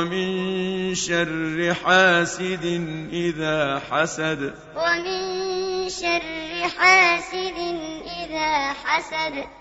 ومن شر حاسد إذا حسد. ومن شر حاسد إذا حسد.